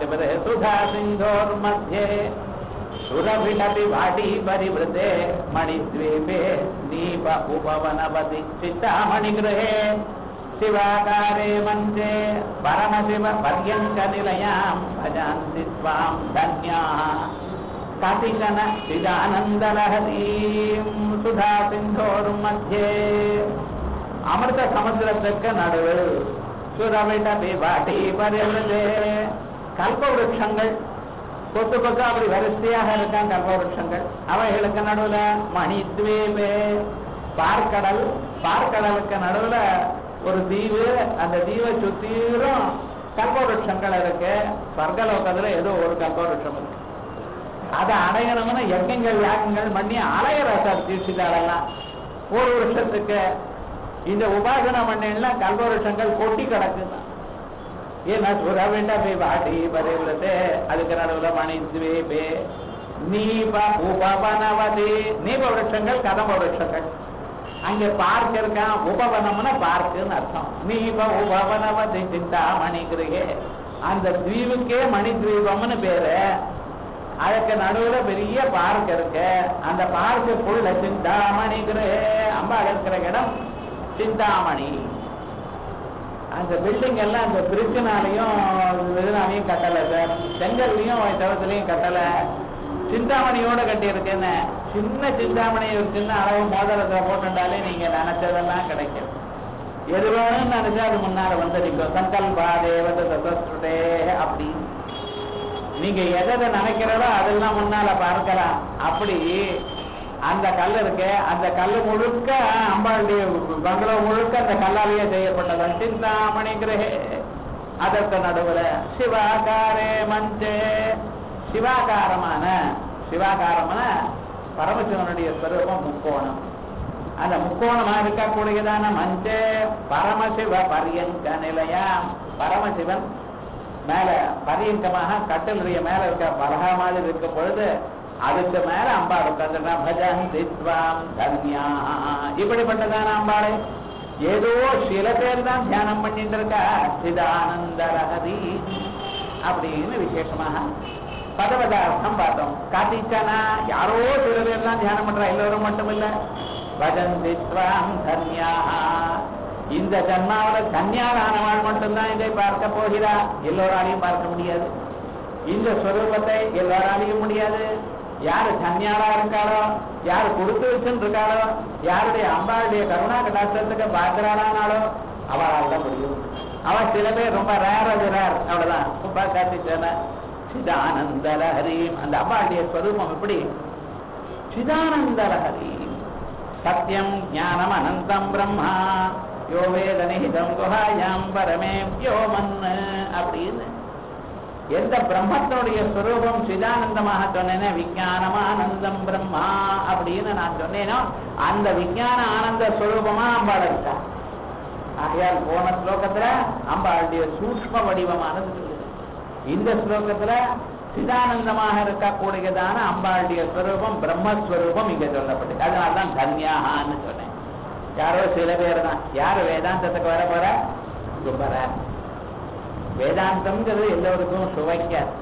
सुधा सिंधो मध्य सुरभिटी परिवृते मणिद्वीपे दीप उपवनवदीक्षितामणिगृहे शिवाकारे मन्त्रे परमशिवपर्यङ्कनिलयां भजन्ति त्वां धन्याः कतिशन चिदानन्दलहरीं सुधा समुद्र तक नडु सुरविटपि भाटी परिवृते பரிவிருது கல்ப விருட்சங்கள் கொத்து கொத்து அப்படி வரிசையாக இருக்கான் கல்ப விருட்சங்கள் அவைகளுக்கு நடுவில் மணி பார்க்கடல். பார்க்கடலுக்கு நடுவில் ஒரு தீவு. அந்த தீவை சுத்தீரும் கல்ப விருட்சங்கள் இருக்கு. ஸ்வர்கலோகத்துல ஏதோ ஒரு கல்ப விருட்சம் இருக்கு. அதை அடையணும்னு யஜ்யங்கள் யாகங்கள் பண்ணி அலையிற சார் தீட்சிதாரெல்லாம் ஒரு வருஷத்துக்கு இந்த உபாசன மண்ணெல்லாம் கல்வருஷங்கள் கொட்டி கிடக்குதான். ஏன்னா சுரவிண்ட போய் வாட்டி அதுக்கு நடுவில் மணி துவேபே நீபா உபவனவதி நீப விரட்சங்கள் கதம்ப விரட்சங்கள் அங்க பார்க் இருக்கான் உபவனம்னா பார்க்குன்னு அர்த்தம். நீப உபவனவதி சிந்தா கிருகே அந்த தீவுக்கே மணி தீபம்னு பேரு. அதுக்கு நடுவில் பெரிய பார்க் இருக்கு. அந்த பார்க்கு ஃபுல்ல சிந்தாமணி கிருகே அம்பாள் இருக்கிற இடம் சிந்தாமணி அந்த பில்டிங் எல்லாம் அந்த பிரிட்ஜினாலையும் இதனாலையும் கட்டலை சார் செங்கல்லையும் தவத்திலையும் கட்டலை. சிந்தாமணியோட கட்டியிருக்கேன்னு. சின்ன சிந்தாமணி ஒரு சின்ன அளவு மோதிரத்தை போட்டுட்டாலே நீங்க நினைச்சதெல்லாம் கிடைக்கும். எது வேணும்னு நினைச்சா அது முன்னால வந்து நிற்கும் சங்கல்பா தேவத அப்படின்னு அப்படி. நீங்க எதை நினைக்கிறதோ அதெல்லாம் முன்னால பார்க்கலாம். அப்படி அந்த கல் இருக்கு அந்த கல் முழுக்க அம்பாளுடைய பங்களா முழுக்க அந்த கல்லாலேயே செய்யப்பட்டது சிந்தாமணி கிரகே. அதற்கு நடுவுல சிவாகாரே மஞ்சே. சிவாகாரமான சிவாகாரமான பரமசிவனுடைய ஸ்வரூபம் முக்கோணம். அந்த முக்கோணமா இருக்கக்கூடியதான மஞ்சே பரமசிவ பரியங்க நிலையம். பரமசிவன் மேல பரியங்கமாக கட்டிலுடைய மேல இருக்க பலகா மாதிரி இருக்கும் பொழுது அடுத்த மேல அம்பாள் உட்காந்துட்டா பஜன் தித்வாம் தன்யா. இப்படிப்பட்டதான அம்பாளை. ஏதோ சில பேர் தான் தியானம் பண்ணிட்டு இருக்கா சிதானந்த ரகதி. அப்படின்னு விசேஷமாக பதவதார்த்தம் பார்த்தோம். காத்திச்சனா யாரோ சில பேர் தான் தியானம் பண்றா எல்லோரும் மட்டும் இல்ல பஜந்தித்வாம் தன்யா. இந்த ஜன்மாவோட கன்னியாதானவாள் மட்டும்தான் இதை பார்க்க போகிறா. எல்லோராலையும் பார்க்க முடியாது. இந்த ஸ்வரூபத்தை எல்லாராலையும் முடியாது. யாரு தன்யாரா இருக்காளோ யாரு கொடுத்து வச்சுன்னு யாருடைய அம்பாளுடைய கருணா கடாசத்துக்கு பாத்திரானாலோ அவளால் தான் முடியும். அவன் சில பேர் ரொம்ப ரேர் அது ரேர் அவ்வளவுதான். ரொம்ப காத்திச்சன சிதானந்த அந்த அம்பாளுடைய ஸ்வரூபம் எப்படி? சிதானந்த லஹரி சத்தியம் ஞானம் அனந்தம் பிரம்மா. யோ வேத குஹாயாம் பரமே மன்னு. அப்படின்னு எந்த பிரம்மத்தினுடைய ஸ்வரூபம் சிதானந்தமாக சொன்னேனே விஜயானமானந்தம் பிரம்மா அப்படின்னு நான் சொன்னேனோ அந்த விஜயான ஆனந்த ஸ்வரூபமா அம்பாள் இருக்கா ஆகையால் போன ஸ்லோகத்துல அம்பாளுடைய சூஷ்ம வடிவமானது இந்த ஸ்லோகத்துல சிதானந்தமாக இருக்கக்கூடியதான அம்பாளுடைய ஸ்வரூபம் பிரம்மஸ்வரூபம் இங்க சொல்லப்பட்டு அதனால்தான் தன்யாகான்னு சொன்னேன். யாரோ சில பேர் தான். யார் வேதாந்தத்துக்கு வர போற? சுப்பர வேதாந்தம்ங்கிறது எல்லோருக்கும் சுவைக்காது.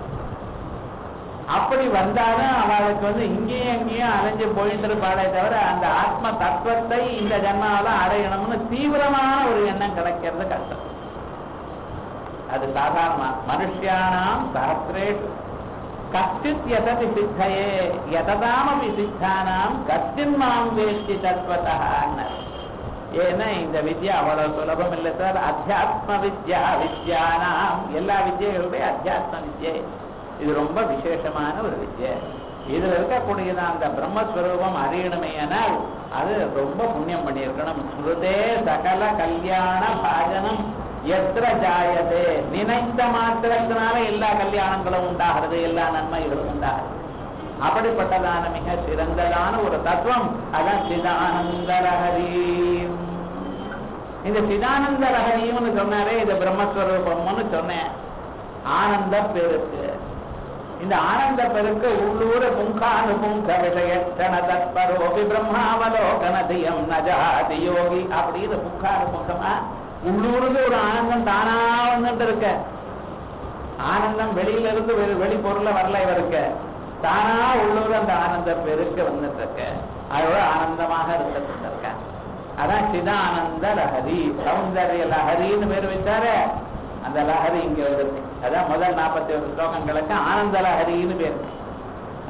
அப்படி வந்தாலும் அவளுக்கு வந்து இங்கேயும் அங்கேயும் அலைஞ்சு போயிட்டு இருப்பாளே தவிர அந்த ஆத்ம தத்துவத்தை இந்த ஜன்மாவில் அடையணும்னு தீவிரமான ஒரு எண்ணம் கிடைக்கிறது கஷ்டம். அது சாதாரண மனுஷியானாம் சாஸ்திரேஷு. கஷ்டித் எததி சித்தையே எததாமபி சித்தானாம் கஷ்டின் மாம் வேஷ்டி தத்வதான்னு ஏன்னா இந்த வித்யா அவ்வளவு சுலபம் இல்லை சார். அத்தியாத்ம வித்யா வித்யானாம். எல்லா வித்யகளுடைய அத்தியாத்ம வித்யை. இது ரொம்ப விசேஷமான ஒரு வித்யை. இதுல இருக்கக்கூடியதான் அந்த பிரம்மஸ்வரூபம் அறியணுமையானால் அது ரொம்ப புண்ணியம் பண்ணியிருக்கணும். ஸ்ருதே சகல கல்யாண பாஜனம் எத்திர ஜாயதே. நினைத்த மாத்திரத்தினால எல்லா கல்யாணங்களும் உண்டாகிறது எல்லா நன்மைகளும் உண்டாகிறது. அப்படிப்பட்டதான மிக சிறந்ததான ஒரு தத்துவம். அதான் சிதானந்தரஹரீம் இந்த சிதானந்த ரகணியம்னு சொன்னாரே இது பிரம்மஸ்வரூபம்னு சொன்னேன். ஆனந்த பெருக்கு. இந்த ஆனந்த பெருக்கு உள்ளூர புங்கானுபுங்க விஷயட்சண தத்பரோபி பிரம்மாவலோகன தியம் நஜாதி யோகி அப்படின்னு புங்கானுபுங்கமா உள்ளூருக்கு ஒரு ஆனந்தம் தானா வந்துட்டு இருக்க. ஆனந்தம் வெளியில இருந்து வெளி வெளிப்பொருள வரல இவருக்கு. தானா உள்ளூர் அந்த ஆனந்த பெருக்கு வந்துட்டு இருக்க. அதோட ஆனந்தமாக இருந்துட்டு இருக்க அதான் சிதானந்த லஹரி. சௌந்தர்ய லஹரின்னு பேர் வச்சாரு. அந்த லஹரி இங்க வருது அதான் முதல் நாற்பத்தி ஒரு ஸ்லோகங்களுக்கு ஆனந்த லஹரின்னு பேர்.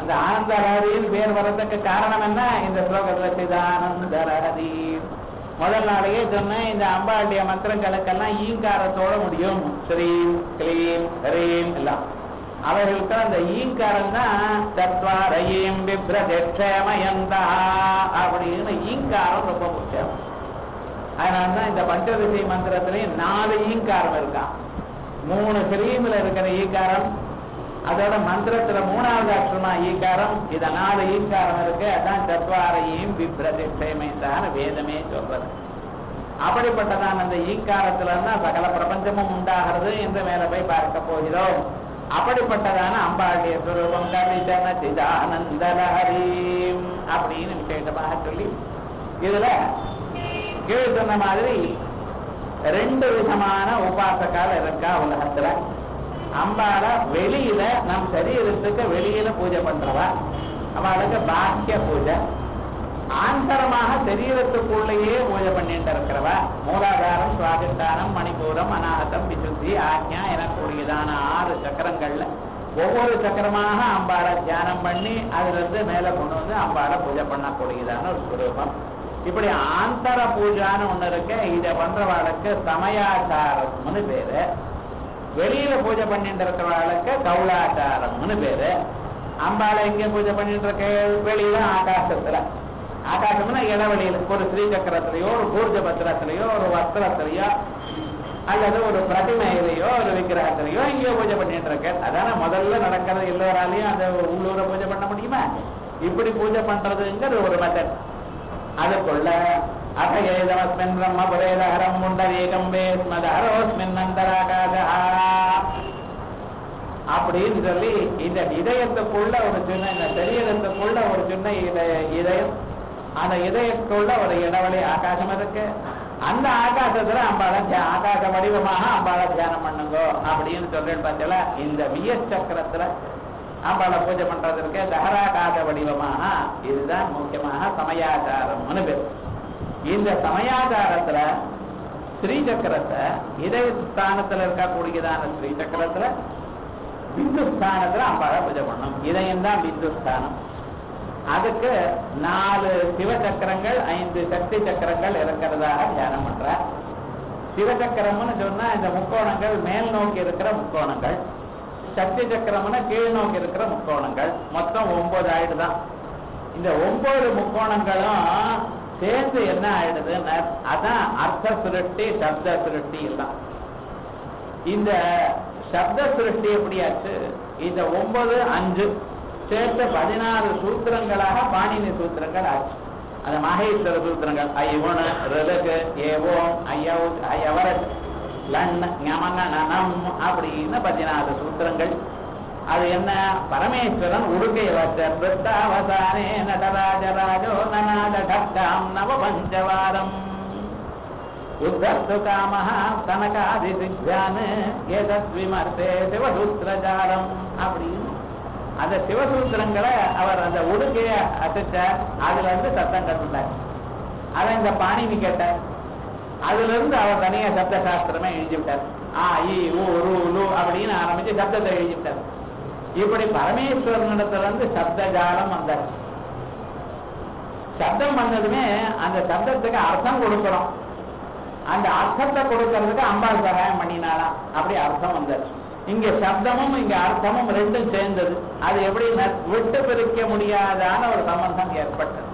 அந்த ஆனந்த லஹரின்னு பேர் வர்றதுக்கு காரணம் என்ன? இந்த ஸ்லோகத்துல சிதானந்த லஹரி. முதல் நாளையே சொன்னேன் இந்த அம்பாளுடைய மந்திரங்களுக்கெல்லாம் ஈங்காரத்தோட முடியும். ஸ்ரீம் கிளீம் ஹரீம் எல்லாம். அவர்களுக்கு அந்த ஈங்காரம் தான் தத்வாரயீம் விப்ரதேமயந்தா அப்படின்னு ஈங்காரம் ரொம்ப முக்கியம். அதனால தான் இந்த பஞ்சதிசை மந்திரத்திலையும் நாலு ஈங்காரம் இருக்கான் மூணு ஸ்ரீமில் இருக்கிற ஈக்காரம் அதோட மந்திரத்துல மூணாவது அக்ஷரமா ஈக்காரம் இத நாலு ஈக்காரம் இருக்கு. அதான் தத்வாரையும் விப்ரதிஷ்டயமைந்தான வேதமே சொல்றது. அப்படிப்பட்டதான் அந்த ஈக்காரத்துல இருந்தா சகல பிரபஞ்சமும் உண்டாகிறது என்று மேல போய் பார்க்க போகிறோம். அப்படிப்பட்டதான அம்பாளுடைய சுரூபம் கவிதன சிதானந்தலஹரீம் அப்படின்னு விசேஷமாக சொல்லி இதுல கீழ் சொன்ன மாதிரி ரெண்டு விதமான உபாசக்கால் இருக்கா உலகத்துல. அம்பாள வெளியில நம் சரீரத்துக்கு வெளியில பூஜை பண்றவா. அவளுக்கு பாக்கிய பூஜை. ஆந்தரமாக சரீரத்துக்குள்ளேயே பூஜை பண்ணிட்டு இருக்கிறவ மூலாதாரம் சுவாதிஷ்டானம் மணிபூரம் அநாகதம் விசுத்தி ஆக்ஞா எனக்கூடியதான ஆறு சக்கரங்கள்ல ஒவ்வொரு சக்கரமாக அம்பாளை தியானம் பண்ணி அதுல இருந்து மேல கொண்டு வந்து அம்பாளை பூஜை பண்ணக்கூடியதான ஒரு சுரூபம். இப்படி ஆந்தர பூஜான்னு ஒண்ணு இருக்கு. இதை பண்றவாளுக்கு சமயாச்சாரம்னு பேரு. வெளியில பூஜை பண்ணிட்டு இருக்கிறவாளுக்கு கௌலாச்சாரம்னு பேரு. அம்பாளை எங்க பூஜை பண்ணிட்டு இருக்க? வெளியில ஆகாசத்துல. ஆகாசம்னா இளவெளியில. ஒரு ஸ்ரீசக்கரத்திலேயோ ஒரு பூர்ஜ பத்திரத்திலேயோ ஒரு வஸ்திரத்திலேயோ அல்லது ஒரு பிரதிமையிலேயோ ஒரு விக்கிரகத்திலேயோ இங்கேயோ பூஜை பண்ணிட்டு இருக்கேன். அதான முதல்ல நடக்கிறது எல்லோராலையும் அந்த உள்ளூர பூஜை பண்ண முடியுமா? இப்படி பூஜை பண்றதுங்கிறது ஒரு மெத்தட் அதுக்குள்ள அகயேதமஸ்மின் பிரம்மபுரேதஹரம் முண்டரேகம் வேஸ்மதஹரோஸ்மின் அந்தராகாசா அப்படின்னு சொல்லி இந்த இதயத்துக்குள்ள ஒரு சின்ன இந்த சரீரத்துக்குள்ள ஒரு சின்ன இதயம் அந்த இதயத்துக்குள்ள ஒரு இடவெளி ஆகாசம் இருக்கு. அந்த ஆகாசத்துல அம்பாள ஆகாச வடிவமாக அம்பாள தியானம் பண்ணுங்க அப்படின்னு சொல்றேன் பார்த்தல இந்த வியஸ் சக்கரத்துல அம்பாளை பூஜை பண்றதற்கு தகராகாத வடிவமாக இதுதான் முக்கியமாக சமயாச்சாரம்னு பேர். இந்த சமயாச்சாரத்துல ஸ்ரீ சக்கரத்தை இதய ஸ்தானத்துல இருக்கக்கூடியதான ஸ்ரீ சக்கரத்துல பிந்து ஸ்தானத்துல அம்பாளை பூஜை பண்ணும். இதயம் தான் பிந்து ஸ்தானம் அதுக்கு நாலு சிவ சக்கரங்கள் ஐந்து சக்தி சக்கரங்கள் இருக்கிறதாக தியானம் பண்ற சிவசக்கரம்னு சொன்னா இந்த முக்கோணங்கள் மேல் நோக்கி இருக்கிற முக்கோணங்கள். சக்தி சக்கரம்னா கீழ் நோக்கி இருக்கிற முக்கோணங்கள். மொத்தம் ஒன்பது ஆயிடுதான். இந்த ஒன்பது முக்கோணங்களும் சேர்ந்து என்ன ஆயிடுதுன்னு அதான் அர்த்த சுருட்டி சப்த சுருட்டி எல்லாம். இந்த சப்த சிருஷ்டி எப்படியாச்சு? இந்த ஒன்பது அஞ்சு சேர்த்து பதினாறு சூத்திரங்களாக பாணினி சூத்திரங்கள் ஆச்சு. அந்த மகேஸ்வர சூத்திரங்கள். ஐவன ரிலகு ஏவோம் ஐயவு ஐயவரட் லண் ஞமன நனம் அப்படின்னு பதினாறு சூத்திரங்கள். அது என்ன? பரமேஸ்வரன் உடுக்கை வச்சர். விருத்தாவசானே நடராஜராஜோ நநாத கட்டாம் நவ பஞ்சவாரம் உத்தர்த்து காமஹ தனகாதி சித்தியான் ஏதத் விமர்த்தே சிவசூத்திரஜாலம் அப்படின்னு அந்த சிவசூத்திரங்களை அவர் அந்த உடுக்கையை அசைச்சார் அதுல இருந்து சத்தம் கட்டுட்டார் அதை இந்த பாணினி கேட்டார். அதுல இருந்து அவர் தனியா சப்த சாஸ்திரமே எழுதி விட்டார். ஆ ஊ ரு லு அப்படின்னு ஆரம்பிச்சு சப்தத்தை எழுதி விட்டார். இப்படி பரமேஸ்வரனிடத்துல இருந்து சப்த ஜாலம் வந்தார். சப்தம் வந்ததுமே அந்த சப்தத்துக்கு அர்த்தம் கொடுக்கிறோம் அந்த அர்த்தத்தை கொடுக்கறதுக்கு அம்பாள் சகாயம் பண்ணினாலாம் அப்படி அர்த்தம் வந்தது இங்க சப்தமும் இங்க அர்த்தமும் ரெண்டும் சேர்ந்தது. அது எப்படி விட்டு பிரிக்க முடியாதான ஒரு சம்பந்தம் ஏற்பட்டது.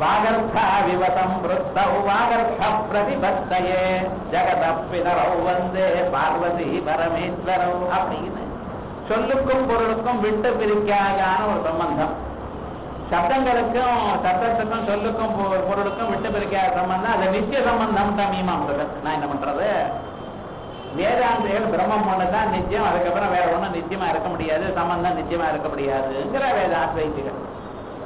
வாகர்த்தா விவதம் விருத்தௌ வாகர்த்த பிரதிபத்தையே. ஜெகதப்பிதரௌ வந்தே பார்வதி பரமேஸ்வரௌ அப்படின்னு சொல்லுக்கும் பொருளுக்கும் விட்டு பிரிக்காதான ஒரு சம்பந்தம். சப்தங்களுக்கும் சப்தத்துக்கும் சொல்லுக்கும் பொ- பொருளுக்கும் விட்டு பிரிக்காத சம்பந்தம் அது நித்திய சம்பந்தம் தான் மீமாம்சகர் நான் என்ன பண்றது? வேதாந்திகள் பிரம்மம் ஒண்ணுதான் நித்தியம் அதுக்கப்புறம் வேற ஒண்ணும் நித்தியமா இருக்க முடியாது சம்பந்தம் நித்தியமா இருக்க முடியாதுங்கிற வேதாத்வைதிகள்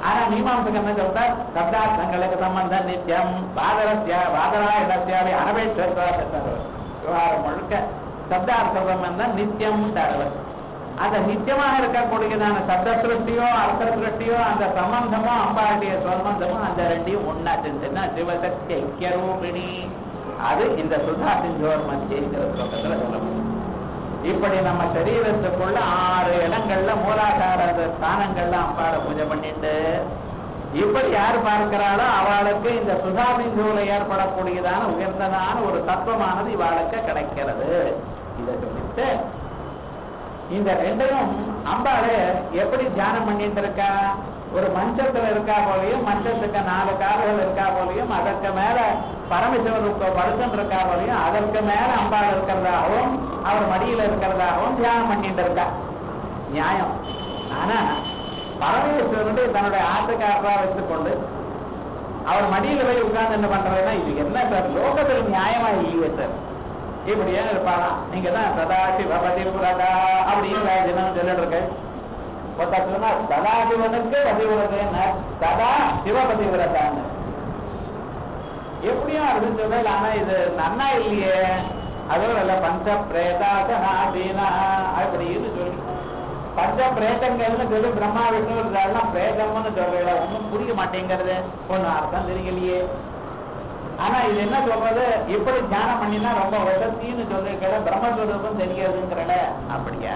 ஆனா மீமாம்சகர் என்ன சொல்றார்? சப்தார்த்தங்களுக்கு சம்பந்தம் நித்தியம் பாதரஸ்ய பாதராயுதஸ்யாவை அனபேட்சத்வா விவகாரம் முழுக்க சப்தார்த்த பிரம்மம் தான் நித்தியம் தரவர் அந்த நித்தியமாக இருக்கக்கூடியதான சப்த சிருஷ்டியோ அர்த்த சிருஷ்டியோ அந்த சம்பந்தமோ அம்பாளுடைய சம்பந்தமோ அந்த ரெண்டையும் ஒன்னா செஞ்சுன்னா சிவசக்தி ஐக்கியரூபிணி அது இந்த சுதா சிந்தோர் மத்தியங்கிற ஸ்லோகத்துல சொல்லணும் இப்படி நம்ம சரீரத்துக்குள்ள ஆறு இடங்கள்ல மூலாதார ஸ்தானங்கள்ல அம்பாளை பூஜை பண்ணிட்டு இப்படி யார் பார்க்கிறாளோ அவளுக்கு இந்த சுதாபிந்துல ஏற்படக்கூடியதான உயர்ந்ததான ஒரு தத்துவமானது இவாளுக்கு கிடைக்கிறது. இதை சொல்லிட்டு இந்த ரெண்டையும் அம்பாளு எப்படி தியானம் பண்ணிட்டு இருக்கா? ஒரு மஞ்சத்துல இருக்கா போலையும் மஞ்சத்துக்கு நாலு கால்கள் இருக்கா போலையும் அதற்கு மேல பரமசிவனுக்கு படுத்துட்டு இருக்கா அதற்கு மேல அம்பாள் இருக்கிறதாகவும் அவர் மடியில இருக்கிறதாகவும் தியானம் பண்ணிட்டு இருக்கா நியாயம். ஆனா பரமேஸ்வரனுடைய தன்னுடைய ஆட்டுக்காரரா வச்சுக்கொண்டு அவர் மடியில போய் உட்கார்ந்து என்ன பண்றதுன்னா இது என்ன சார் லோகத்தில் நியாயமா இல்லையே சார். இப்படியே இருப்பானா? நீங்க தான் சதாசி சிவபதி அப்படின்னு தினம் சொல்லிட்டு இருக்கு? சதாசிவனுக்கு சொன்னா சதா சிவபதிவிரதான்னு பதிவிரதை என்ன சதா சிவபதி விரதான்னு எப்படியும் அப்படின்னு சொல்லல ஆனா இது நன்னா இல்லையே. அதோட இல்ல பஞ்ச அப்படின்னா அப்படின்னு சொல்லி. பஞ்ச பிரேதங்கள்னு சொல்லி பிரம்மா விஷ்ணு பிரேதம்னு சொல்லல. ஒன்றும் புரிய மாட்டேங்கிறது. ஒன்றும் அர்த்தம் தெரியலையே. ஆனா இது என்ன சொல்றது? எப்படி தியானம் பண்ணினா ரொம்ப வசத்தின்னு சொல்லிருக்கல பிரம்மஸ்வரூபம் தெரியாதுங்கிறல. அப்படியா?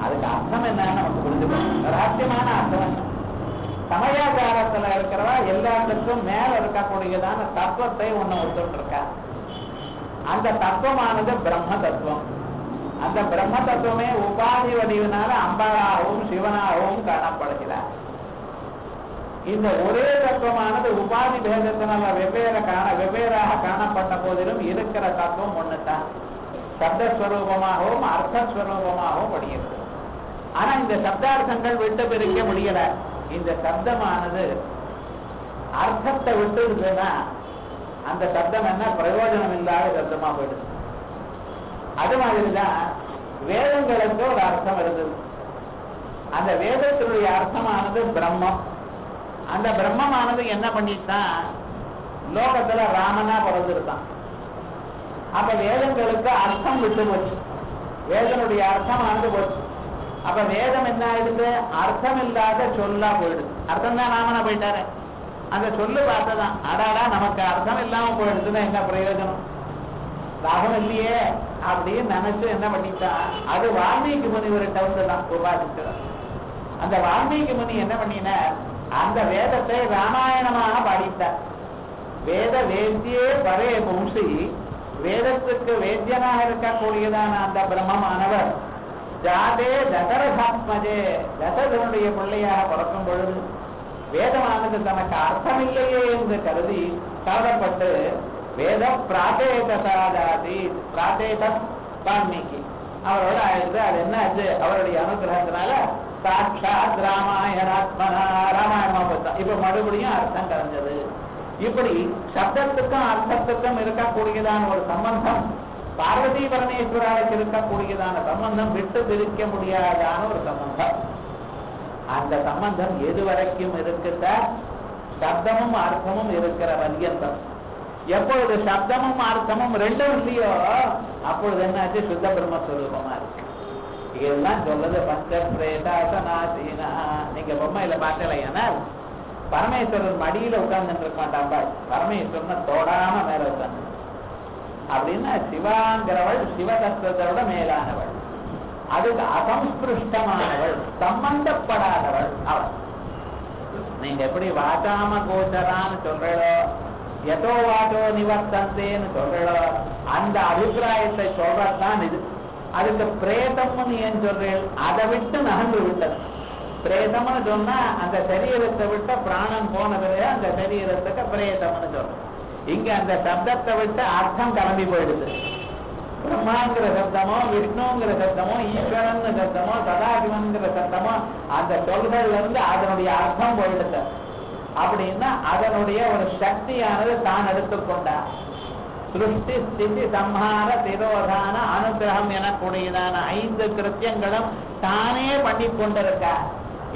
அதுக்கு அர்த்தம் என்னன்னு நமக்கு புரிஞ்சுக்கணும். ரகசியமான அர்த்தம். என்ன சமயாச்சாரத்துல இருக்கிறவா எல்லாத்துக்கும் மேல இருக்கக்கூடியதான தத்துவத்தை ஒண்ணு ஒத்துட்டு இருக்கா அந்த தத்துவமானது பிரம்ம தத்துவம் அந்த பிரம்ம தத்துவமே உபாதி வடிவினால அம்பாளாகவும் சிவனாகவும் காணப்படுகிறார். இந்த ஒரே தத்துவமானது உபாதி பேதத்தினால வெவ்வேறு காண வெவ்வேறாக காணப்பட்ட போதிலும் இருக்கிற தத்துவம் ஒண்ணுதான். சப்தஸ்வரூபமாகவும் அர்த்தஸ்வரூபமாகவும் படுகிறது ஆனா இந்த சப்தார்த்தங்கள் விட்டு பிரிக்க முடியல. இந்த சப்தமானது அர்த்தத்தை விட்டுடுதுன்னா அந்த சப்தம் என்ன? பிரயோஜனம் இல்லாத சப்தமா போயிடுது அது மாதிரிதான் வேதங்களுக்கு ஒரு அர்த்தம் இருந்தது. அந்த வேதத்தினுடைய அர்த்தமானது பிரம்மம். அந்த பிரம்மமானது என்ன பண்ணிட்டான் லோகத்துல ராமனா பிறந்திருக்கான். அப்ப வேதங்களுக்கு அர்த்தம் விட்டு போச்சு. வேதனுடைய அர்த்தமானது போச்சு. அப்ப வேதம் என்ன ஆயிடுது அர்த்தம் இல்லாத சொல்லா போயிடுது. அர்த்தம் தான் ராமனா போயிட்டாரு? அந்த சொல்லு பார்த்ததான். அடாடா நமக்கு அர்த்தம் இல்லாம போயிடுச்சுன்னா என்ன பிரயோஜனம்? லாபம் இல்லையே அப்படின்னு நினைச்சு என்ன பண்ணிட்டான் அது வால்மீகி முனிவர்கிட்ட வந்துதான் உபாதிக்கிறார் அந்த வால்மீகி முனி என்ன பண்ணினார்? அந்த வேதத்தை ராமாயணமாக பாடித்தார். வேத வேத்தியே பரே பும்சி வேதத்துக்கு வேத்தியனாக இருக்கக்கூடியதான அந்த பிரம்மமானவர் ஜாதே தசரதாத்மஜே தசரனுடைய பிள்ளையாக பிறக்கும் பொழுது வேதமானது தனக்கு அர்த்தமில்லையே என்று கருதி கவலைப்பட்டு வேத பிராதேத சாதாதி பிராதேத வால்மீகி. அவரோட ஆயிருந்து அது என்ன ஆச்சு அவருடைய அனுகிரகத்தினால சாட்சாத் ராமாயணாத்மனா ராமாயணமா பார்த்தா இப்ப மறுபடியும் அர்த்தம் கரைஞ்சது. இப்படி சப்தத்துக்கும் அர்த்தத்துக்கும் இருக்கக்கூடியதான ஒரு சம்பந்தம் பார்வதி பரமேஸ்வராவுக்கு இருக்கக்கூடியதான சம்பந்தம் விட்டு பிரிக்க முடியாதான ஒரு சம்பந்தம். அந்த சம்பந்தம் எது வரைக்கும் இருக்குதா? சப்தமும் அர்த்தமும் இருக்கிற வரியந்தம் எப்பொழுது சப்தமும் அர்த்தமும் ரெண்டும் இல்லையோ அப்பொழுது என்னாச்சு? சுத்த பிரம்மஸ்வரூபமா இருக்கு. இதெல்லாம் சொல்றது பஞ்ச பிரேதாசனாசீனா நீங்க பொம்மையில பார்க்கலையானால் பரமேஸ்வரன் மடியில உட்கார்ந்துட்டு இருக்க மாட்டான் பரமேஸ்வரனை தோடாம மேல உட்கார்ந்து அப்படின்னா சிவாங்கிறவள் சிவதத்துவத்தோட மேலானவள். அதுக்கு அசம்ஸ்பிருஷ்டமானவள் சம்பந்தப்படாதவள் அவள். நீங்க எப்படி வாசாம கோச்சரான்னு சொல்றோ எதோ வாட்டோ நிவர்த்தந்தேன்னு சொல்றோ அந்த அபிப்பிராயத்தை சொல்றதுதான் இது. அதுக்கு பிரேதம்னு ஏன் சொல்றேன் அதை விட்டு நகர்ந்து விட்டது. பிரேதம்னு சொன்னா அந்த சரீரத்தை விட்ட பிராணம் போன பிறகு அந்த சரீரத்துக்கு பிரேதம்னு சொல்றேன் இங்க அந்த சப்தத்தை விட்டு அர்த்தம் கிளம்பி போயிடுது. பிரம்மாங்கிற சப்தமோ விஷ்ணுங்கிற சப்தமோ ஈஸ்வரன் சப்தமோ சதாசிவன்கிற சப்தமோ அந்த சொல்கள்ல இருந்து அதனுடைய அர்த்தம் போயிடுது. அப்படின்னா அதனுடைய ஒரு சக்தியானது தான் எடுத்துக்கொண்டார். சிருஷ்டி ஸ்திதி சம்ஹார திரோதான அனுகிரகம் எனக்கூடியதான ஐந்து கிருத்தியங்களும் தானே பண்ணி கொண்டிருக்கார்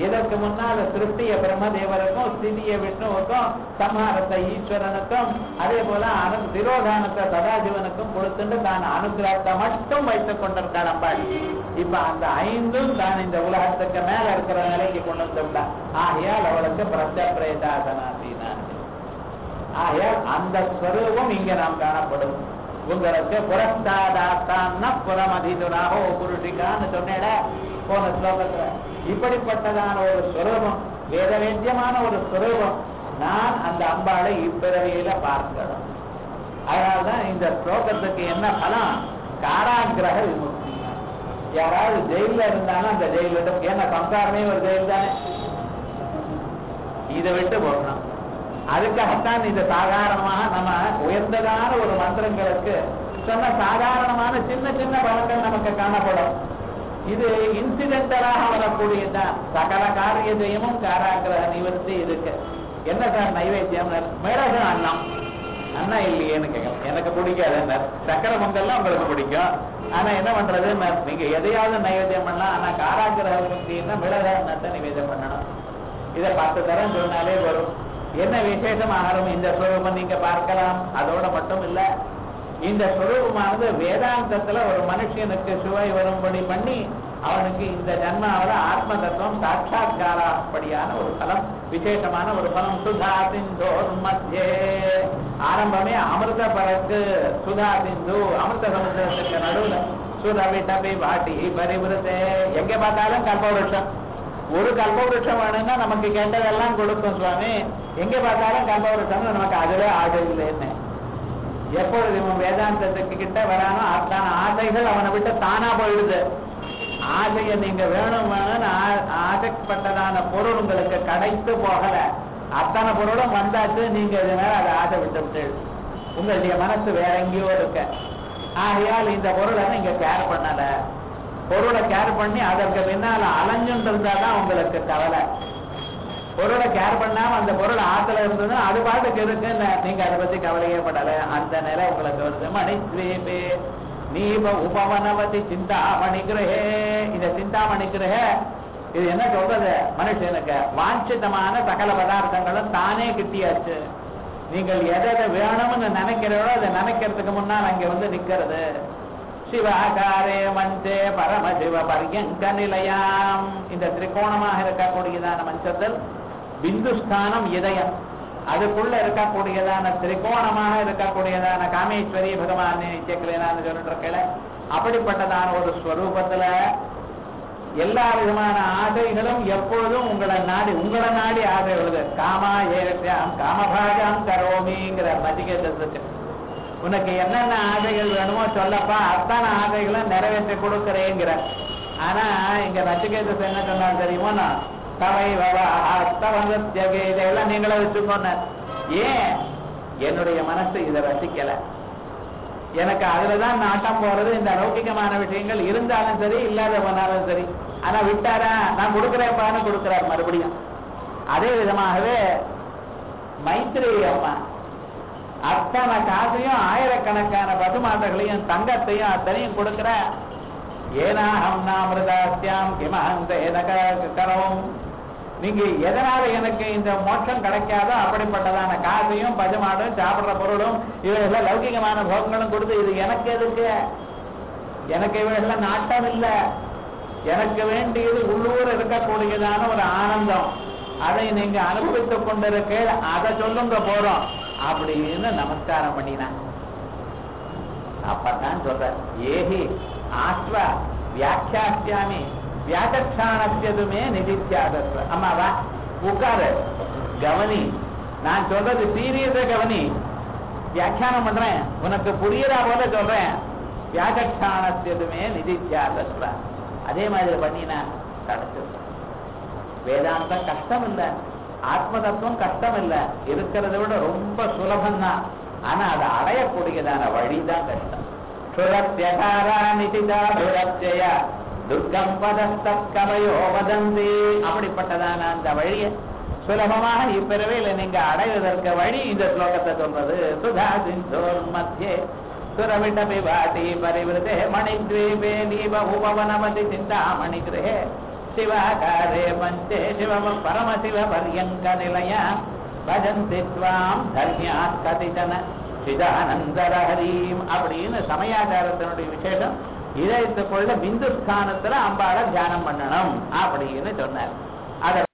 இதற்கு முன்னால் சிருஷ்டிய பிரம்மதேவருக்கும் ஸ்திதிய விஷ்ணுவுக்கும் சம்ஹாரத்தை ஈஸ்வரனுக்கும் அதே போல அனு திரோதானத்தை சதாஜீவனுக்கும் கொடுத்துட்டு தான் அனுகிரகத்தை மட்டும் வைத்துக் கொண்டிருக்காள் அம்பாள். இப்ப அந்த ஐந்தும் தான் இந்த உலகத்துக்கு மேல இருக்கிற நிலைக்கு கொண்டு வந்துவிட்டா ஆகையால் அவளுக்கு பிரத்யபிரேதாசனாசீனா ஆகையால் அந்த ஸ்வரூபம் இங்க நாம் காணப்படும். உங்களுக்கு புரஸ்தாதாத்தான்னா புறமதிதுனாகோ புருஷிகான்னு சொன்னேட போன ஸ்லோகத்துல. இப்படிப்பட்டதான ஒரு ஸ்வரூபம் வேத வேத்தியமான ஒரு ஸ்வரூபம் நான் அந்த அம்பாளை இப்பிறவியில பார்க்கணும் அதனால்தான் இந்த ஸ்லோகத்துக்கு என்ன பலம் காராகிரக விமுக்தி. யாராவது ஜெயில இருந்தாலும் அந்த ஜெயில என்ன ஏன்னா சம்சாரமே ஒரு ஜெயில் தானே? இதை விட்டு போகணும். அதுக்காகத்தான் இந்த சாதாரணமாக நம்ம உயர்ந்ததான ஒரு மந்திரங்களுக்கு சொன்ன சாதாரணமான சின்ன சின்ன பலங்கள் நமக்கு காணப்படும். இது இன்சிடென்டலாக வரக்கூடியதுதான் சகல காரியத்தையும் காராகிரக நிவர்த்தி இருக்கு. என்ன சார் நைவேத்தியம்? மிளகு அண்ணம் அண்ணா இல்லையேன்னு கேட்கலாம் எனக்கு பிடிக்காது சக்கர பொங்கல்லாம் உங்களுக்கு பிடிக்கும். ஆனா என்ன பண்றது நீங்க எதையாவது நைவேத்தியம் பண்ணலாம் ஆனா காராகிரக முக்தின்னா மிளக அண்ணத்தை நிவேதம் பண்ணணும். இதை பத்து தரம் சொன்னாலே வரும் என்ன விசேஷம் ஆகணும் இந்த ஸ்வரூபம் நீங்க பார்க்கலாம். அதோட மட்டும் இல்ல இந்த சுரூபமானது வேதாந்தத்துல ஒரு மனுஷனுக்கு சுவை வரும்படி பண்ணி அவனுக்கு இந்த ஜன்மாவில ஆத்ம தத்துவம் சாட்சாத்காரப்படியான ஒரு பலம் விசேஷமான ஒரு பலம். சுதா சிந்தோர் மத்தியே. ஆரம்பமே அமிர்த பறக்கு சுதா சிந்து அமிர்த சமுத்திரத்துக்கு நடுவுல சுதவி டபி வாட்டி பரிவிருத்தே. எங்க பார்த்தாலும் கல்பவருஷம் ஒரு கல்பவருஷம் வேணும்னா நமக்கு கேட்டதெல்லாம் கொடுக்கும் சுவாமி. எங்க பார்த்தாலும் கல்பவருஷம் நமக்கு அதுவே ஆடு எப்பொழுது இவன் வேதாந்தத்துக்கு கிட்ட வரானோ அத்தான ஆசைகள் அவனை விட்டு தானா போயிடுது. ஆசையை நீங்க வேணும் வேணும்னு ஆ- ஆசைப்பட்டதான பொருள் உங்களுக்கு கிடைத்து போகல. அத்தனை பொருளும் வந்தாச்சு நீங்க இது மேல அதை ஆசை விட்டு விட்டு உங்களுடைய மனசு வேற எங்கேயோ இருக்க. ஆகையால் இந்த பொருளை நீங்க கேர் பண்ணல. பொருளை கேர் பண்ணி அதற்கு பின்னால அலைஞ்சுட்டு இருந்தாதான் உங்களுக்கு கவலை. பொருளை கேர் பண்ணாம அந்த பொருள் ஆத்துல இருந்ததுன்னா அது பாட்டுக்கு இருக்குன்னு நீங்க அதை பத்தி கவலையே படல. அந்த நிலை உங்களுக்கு வருது மணித்வீபே நீப உபவனவதி சிந்தாமணி கிரகே இந்த சிந்தாமணி கிரகே இது என்ன சொல்றது? மனுஷனுக்கு வாஞ்சிதமான சகல பதார்த்தங்களும் தானே கிட்டியாச்சு. நீங்கள் எதை எதை வேணும்னு நினைக்கிறீங்களோ அதை நினைக்கிறதுக்கு முன்னால் அங்க வந்து நிக்கிறது சிவாகாரே மஞ்சே பரமசிவ பர்யங்க நிலையாம். இந்த திரிகோணமாக இருக்கக்கூடியதான மஞ்சத்தில் பிந்துஸ்தானம் இதயம். அதுக்குள்ள இருக்கக்கூடியதான திரிகோணமாக இருக்கக்கூடியதான காமேஸ்வரி பகவான் நிச்சயக்கலையான்னு சொல்லிட்டு இருக்கல அப்படிப்பட்டதான ஒரு ஸ்வரூபத்துல எல்லா விதமான ஆசைகளும் எப்பொழுதும் உங்களை நாடி உங்களை நாடி ஆசை உள்ளது காமா ஏற்றாம் காமபாஜாம் கரோமிங்கிற நதிகேதத்துக்கு உனக்கு என்னென்ன ஆசைகள் வேணுமோ சொல்லப்பா. அத்தனை ஆசைகளும் நிறைவேற்றி கொடுக்கிறேங்கிற. ஆனா இங்க நச்சிகேதஸ் என்ன சொன்னார் தெரியுமோ? நான் தவை வவா அஸ்தவந்தே இதெல்லாம் நீங்களே வச்சுக்கோன்னு ஏன்? என்னுடைய மனசு இதை ரசிக்கல. எனக்கு அதுலதான் நாட்டம் போறது. இந்த லௌகிகமான விஷயங்கள் இருந்தாலும் சரி இல்லாத போனாலும் சரி. ஆனா விட்டாரா? நான் கொடுக்குறேன்ப்பான்னு கொடுக்குறார் மறுபடியும். அதே விதமாகவே மைத்ரி அம்மா அத்தனை காசையும் ஆயிரக்கணக்கான பசுமாட்டங்களையும் தங்கத்தையும் அத்தனையும் கொடுக்கிற ஏனாகம் நாமிருதாஸ்யாம் கிமஹந்த எனக கரவும் நீங்க எதனால எனக்கு இந்த மோட்சம் கிடைக்காதோ அப்படிப்பட்டதான காசையும் பசுமாடும் சாப்பிடுற பொருளும் இவைகள்லாம் லௌகிகமான போகங்களும் கொடுத்து இது எனக்கு எதுக்கு? எனக்கு இவைகள்லாம் நாட்டம் இல்லை. எனக்கு வேண்டியது உள்ளூர் இருக்கக்கூடியதான ஒரு ஆனந்தம். அதை நீங்க அனுபவித்துக் கொண்டிருக்க அதை சொல்லுங்க போறோம் அப்படின்னு நமஸ்காரம் பண்ணினான் அப்பதான் சொல்ற ஏஹி ஆஸ்வ வியாக்கியாஸ்யாமி வியாக்கட்சாணத்தியதுமே நிதித்தியாதத்துவ அம்மாவா உட்காரு கவனி. நான் சொல்றது சீரியஸா கவனி. வியாக்கியானம் பண்றேன். உனக்கு புரியுறா போல சொல்றேன். வியாக்கட்சாணத்தியதுமே நிதித்தியாதத்துவ அதே மாதிரி பண்ணினா கிடைச்சு வேதாந்தம் கஷ்டம் இல்லை. ஆத்ம தத்துவம் கஷ்டம் இல்லை இருக்கிறத விட ரொம்ப சுலபம் தான் ஆனா அதை அடையக்கூடியதான வழிதான் கஷ்டம். துர்க்கம் பதஸ்தக்கவையோ வதந்தி. அப்படிப்பட்டதான அந்த வழியை சுலபமாக இப்பிறவையில் நீங்க அடைவதற்கு வழி இந்த ஸ்லோகத்தை சொல்றது சுதா சிந்தோர் மத்தியே சுரவிட பிபாட்டி பரிவிருதே மணித்வீபே தீப உபவனமதி சிந்தாமணி கிரகே சிவகாரே பஞ்சே சிவமம் பரமசிவ பரியங்க நிலைய பஜந்தி துவாம் தர்மியாத் கதிதன சிதானந்தரஹரீம் அப்படின்னு சமயாச்சாரத்தினுடைய விசேஷம். இதயத்துக்குள்ள பிந்துஸ்தானத்துல ஸ்தானத்துல தியானம் பண்ணணும் அப்படின்னு சொன்னார். அதை